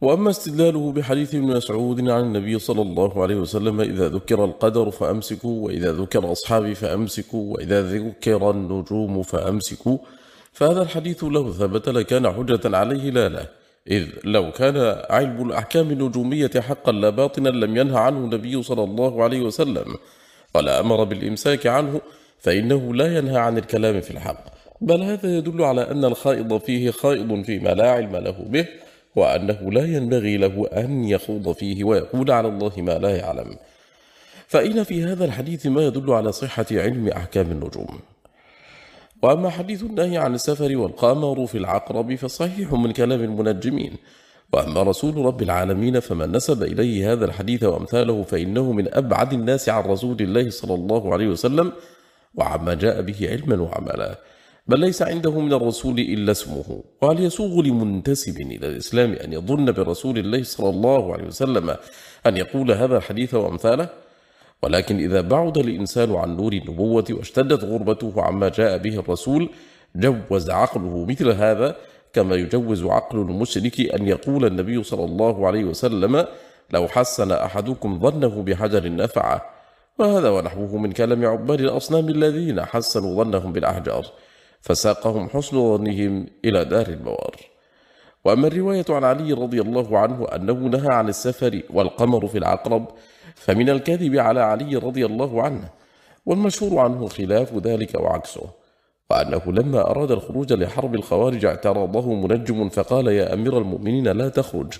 وأما استدلاله بحديث ابن مسعود عن النبي صلى الله عليه وسلم إذا ذكر القدر فأمسكوا وإذا ذكر أصحابي فأمسكوا وإذا ذكر النجوم فأمسكوا. فهذا الحديث لو ثبت لكان حجة عليه لا لا إذ لو كان علم الأحكام النجومية حقا لا باطنا لم ينهى عنه النبي صلى الله عليه وسلم ولا أمر بالإمساك عنه فإنه لا ينهى عن الكلام في الحق. بل هذا يدل على أن الخائض فيه خائض فيما لا علم له به وأنه لا ينبغي له أن يخوض فيه ويقول على الله ما لا يعلم. فإن في هذا الحديث ما يدل على صحة علم أحكام النجوم. وأما حديث النهي عن السفر والقمر في العقرب فصحيح من كلام المنجمين. وأما رسول رب العالمين فمن نسب إليه هذا الحديث وأمثاله فإنه من أبعد الناس عن رسول الله صلى الله عليه وسلم وعما جاء به علما وعملا. بل ليس عنده من الرسول إلا اسمه. وهل يسوغ لمنتسب إلى الإسلام أن يظن برسول الله صلى الله عليه وسلم أن يقول هذا الحديث وأمثاله؟ ولكن إذا بعد الإنسان عن نور النبوة واشتدت غربته عما جاء به الرسول جوز عقله مثل هذا كما يجوز عقل المشرك أن يقول النبي صلى الله عليه وسلم لو حسن أحدكم ظنه بحجر نفعه. وهذا ونحوه من كلام عباد الأصنام الذين حسنوا ظنهم بالأحجار فساقهم حسن ظنهم إلى دار البوار وأما الرواية عن علي رضي الله عنه أنه نهى عن السفر والقمر في العقرب فمن الكذب على علي رضي الله عنه والمشهور عنه خلاف ذلك وعكسه وأنه لما أراد الخروج لحرب الخوارج اعترضه منجم فقال يا أمير المؤمنين لا تخرج.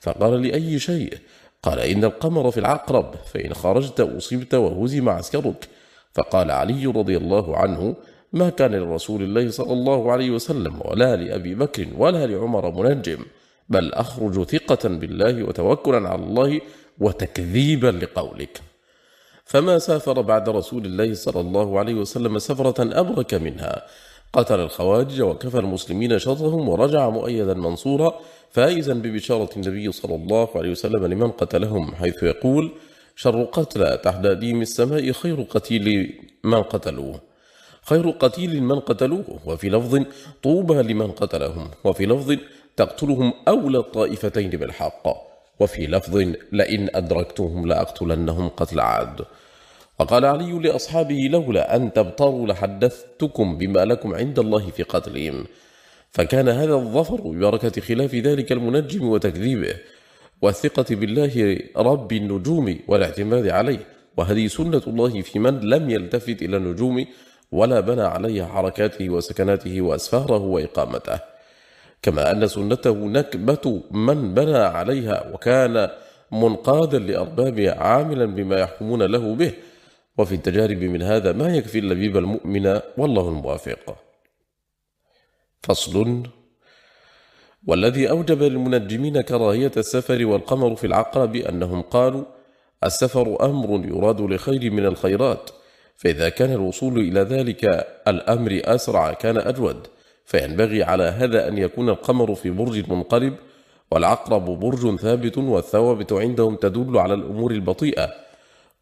فقال لأي شيء؟ قال إن القمر في العقرب فإن خرجت أصبت وهزم عسكرك. فقال علي رضي الله عنه ما كان لرسول الله صلى الله عليه وسلم ولا لأبي بكر ولا لعمر منجم بل أخرج ثقة بالله وتوكلا على الله وتكذيبا لقولك. فما سافر بعد رسول الله صلى الله عليه وسلم سفرة أبرك منها. قتل الخوارج وكفى المسلمين شرهم ورجع مؤيدا منصورا فائزا ببشارة النبي صلى الله عليه وسلم لمن قتلهم حيث يقول شر قتلى تحت ديم السماء خير قتيل من قتلوه. خير قتيل من قتلوه وفي لفظ طوبى لمن قتلهم وفي لفظ تقتلهم أولى الطائفتين بالحق. وفي لفظ لئن أدركتهم لأقتلنهم قتل عاد. وقال علي لأصحابه لولا أن تبطروا لحدثتكم بما لكم عند الله في قتلهم. فكان هذا الظفر ببركة خلاف ذلك المنجم وتكذيبه. والثقة بالله رب النجوم والاعتماد عليه. وهذه سنة الله في من لم يلتفت إلى النجوم ولا بنى عليها حركاته وسكناته وأسفاره وإقامته. كما أن سنته نكبة من بنى عليها وكان منقادا لأربابها عاملا بما يحكمون له به. وفي التجارب من هذا ما يكفي اللبيب المؤمن والله الموافق. فصل. والذي أوجب للمنجمين كراهية السفر والقمر في العقرب أنهم قالوا السفر أمر يراد لخير من الخيرات فإذا كان الوصول إلى ذلك الأمر أسرع كان أجود. فينبغي على هذا أن يكون القمر في برج منقلب والعقرب برج ثابت والثوابت عندهم تدل على الأمور البطيئة.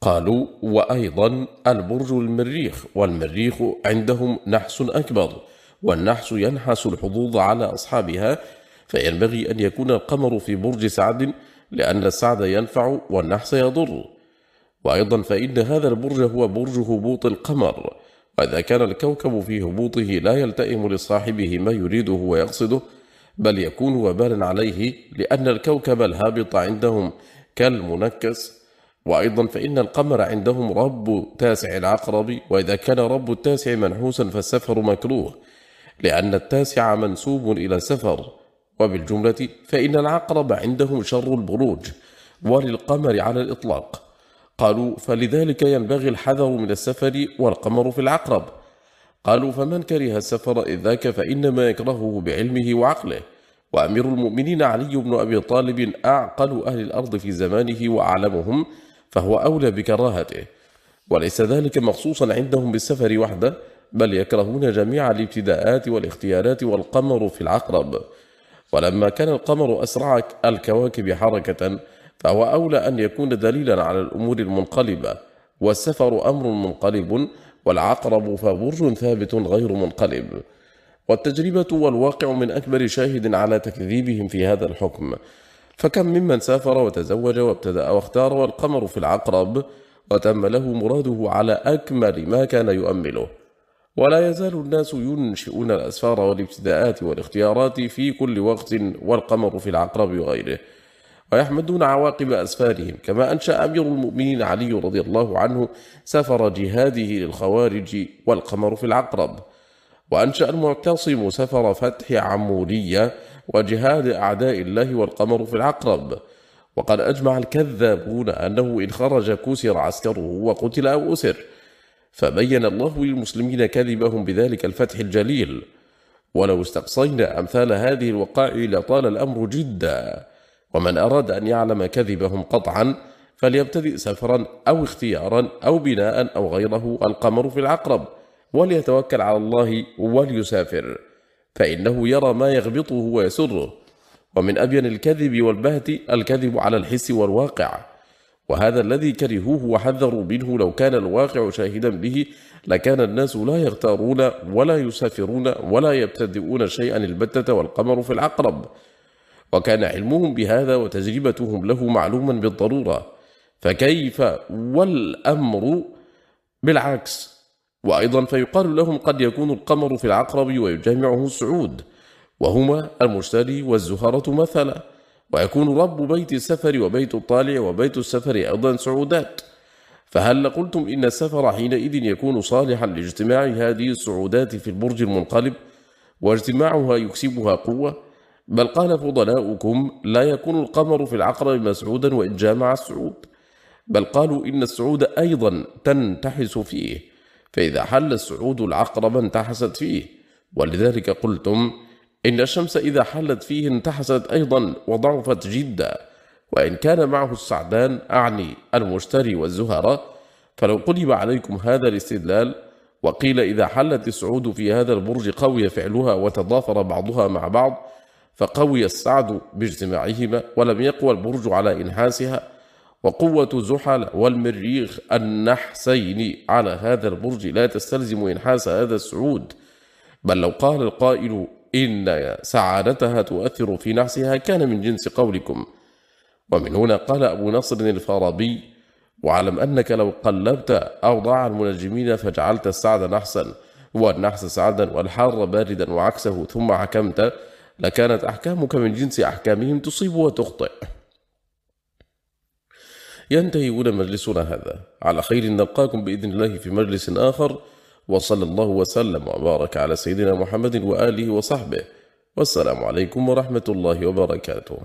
قالوا وأيضا البرج المريخ والمريخ عندهم نحس أكبر والنحس ينحس الحظوظ على أصحابها. فينبغي أن يكون القمر في برج سعد لأن السعد ينفع والنحس يضر. وأيضا فإن هذا البرج هو برج هبوط القمر. وإذا كان الكوكب في هبوطه لا يلتئم لصاحبه ما يريده ويقصده بل يكون وبالا عليه لأن الكوكب الهابط عندهم كالمنكس. وأيضا فإن القمر عندهم رب تاسع العقرب وإذا كان رب التاسع منحوسا فالسفر مكروه لأن التاسع منسوب إلى سفر. وبالجملة فإن العقرب عندهم شر البروج وللقمر على الإطلاق. قالوا فلذلك ينبغي الحذر من السفر والقمر في العقرب. قالوا فمن كره السفر إذ ذاك فإنما يكرهه بعلمه وعقله. وأمير المؤمنين علي بن أبي طالب أعقل أهل الأرض في زمانه وأعلمهم فهو أولى بكراهته. وليس ذلك مخصوصا عندهم بالسفر وحده بل يكرهون جميع الابتداءات والاختيارات والقمر في العقرب. ولما كان القمر أسرع الكواكب حركة فهو أولى أن يكون دليلا على الأمور المنقلبة والسفر أمر منقلب والعقرب فبرج ثابت غير منقلب. والتجربة والواقع من أكبر شاهد على تكذيبهم في هذا الحكم. فكم ممن سافر وتزوج وابتدأ واختار والقمر في العقرب وتم له مراده على أكمل ما كان يؤمله. ولا يزال الناس ينشئون الأسفار والابتداءات والاختيارات في كل وقت والقمر في العقرب وغيره. ويحمدون عواقب أسفارهم كما أنشأ أمير المؤمنين علي رضي الله عنه سفر جهاده للخوارج والقمر في العقرب. وأنشأ المعتصم سفر فتح عمورية وجهاد أعداء الله والقمر في العقرب. وقد أجمع الكذابون أنه إن خرج كسر عسكره وقتل أو أسر فبين الله للمسلمين كذبهم بذلك الفتح الجليل. ولو استقصينا أمثال هذه الوقائع لطال الأمر جدا. ومن أراد أن يعلم كذبهم قطعا فليبتدئ سفرا أو اختيارا أو بناء أو غيره القمر في العقرب وليتوكل على الله وليسافر. فإنه يرى ما يغبطه ويسره. ومن أبين الكذب والبهت الكذب على الحس والواقع. وهذا الذي كرهوه وحذروا منه لو كان الواقع شاهدا به لكان الناس لا يغتارون ولا يسافرون ولا يبتدئون شيئا البتة والقمر في العقرب. وكان علمهم بهذا وتجربتهم له معلوما بالضرورة. فكيف والأمر؟ بالعكس. وأيضا فيقال لهم قد يكون القمر في العقرب ويجامعه السعود وهما المشتري والزهرة مثلا. ويكون رب بيت السفر وبيت الطالع وبيت السفر أيضا سعودات فهل قلتم إن السفر حينئذ يكون صالحا لاجتماع هذه السعودات في البرج المنقلب؟ واجتماعها يكسبها قوة بل قال فضلاؤكم لا يكون القمر في العقرب مسعودا وإن جامع السعود بل قالوا إن السعود أيضا تنتحس فيه فإذا حل السعود العقرب انتحست فيه. ولذلك قلتم إن الشمس إذا حلت فيه انتحست أيضا وضعفت جدا وإن كان معه السعدان أعني المشتري والزهرة. فلو قلب عليكم هذا الاستدلال وقيل إذا حلت السعود في هذا البرج قوي فعلها وتضافر بعضها مع بعض فقوي السعد باجتماعهما ولم يقوى البرج على إنحاسها وقوة زحل والمريخ النحسين على هذا البرج لا تستلزم إنحاس هذا السعود. بل لو قال القائل إن سعادتها تؤثر في نحسها كان من جنس قولكم. ومن هنا قال أبو نصر الفارابي وعلم أنك لو قلبت أوضاع المنجمين فجعلت السعد نحسا والنحس سعدا والحار باردا وعكسه ثم حكمت لكانت أحكامك من جنس أحكامهم تصيب وتخطئ. ينتهي هنا مجلسنا هذا. على خير نلقاكم بإذن الله في مجلس آخر. وصلى الله وسلم وبارك على سيدنا محمد وآله وصحبه. والسلام عليكم ورحمة الله وبركاته.